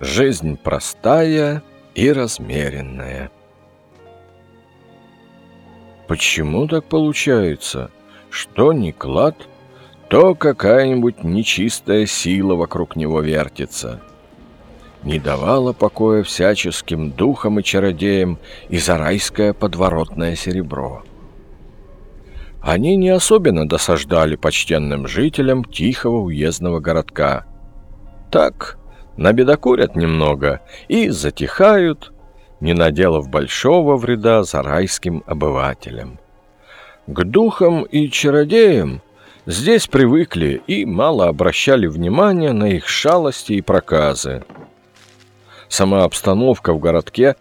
Жизнь простая и размеренная. Почему так получается, что не клад, то какая-нибудь нечистая сила вокруг него вертится? Не давала покоя всяческим духам и чародеям и зарайское подворотное серебро. Они не особенно досаждали почтенным жителям тихого уездного городка. Так, набедокурят немного и затихают, не наделав большого вреда зарайским обывателям. К духам и чародеям здесь привыкли и мало обращали внимания на их шалости и проказы. Сама обстановка в городке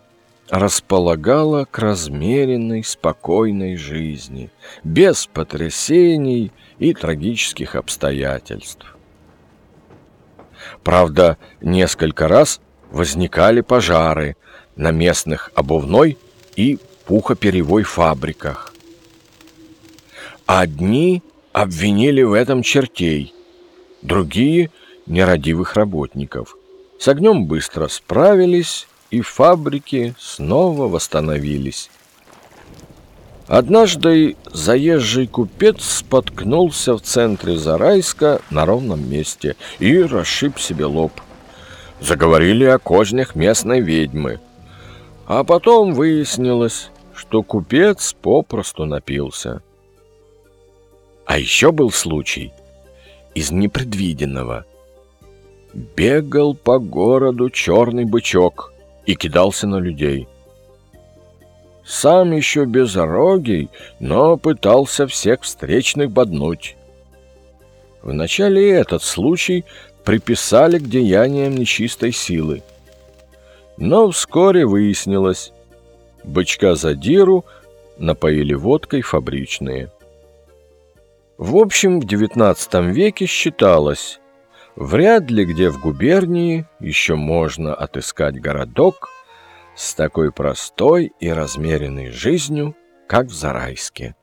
располагала к размеренной, спокойной жизни, без потрясений и трагических обстоятельств. Правда, несколько раз возникали пожары на местных обувной и пухоперевой фабриках. Одни обвинили в этом чертей, другие – нерадивых работников. С огнем быстро справились и фабрики снова восстановились. Однажды заезжий купец споткнулся в центре Зарайска на ровном месте и расшиб себе лоб. Заговорили о кознях местной ведьмы. А потом выяснилось, что купец попросту напился. А еще был случай из непредвиденного. Бегал по городу черный бычок — и кидался на людей. Сам еще безорогий, но пытался всех встречных боднуть. Вначале этот случай приписали к деяниям нечистой силы. Но вскоре выяснилось, бычка задиру напоили водкой фабричные. В общем, в XIX веке считалось, Вряд ли где в губернии еще можно отыскать городок с такой простой и размеренной жизнью, как в Зарайске.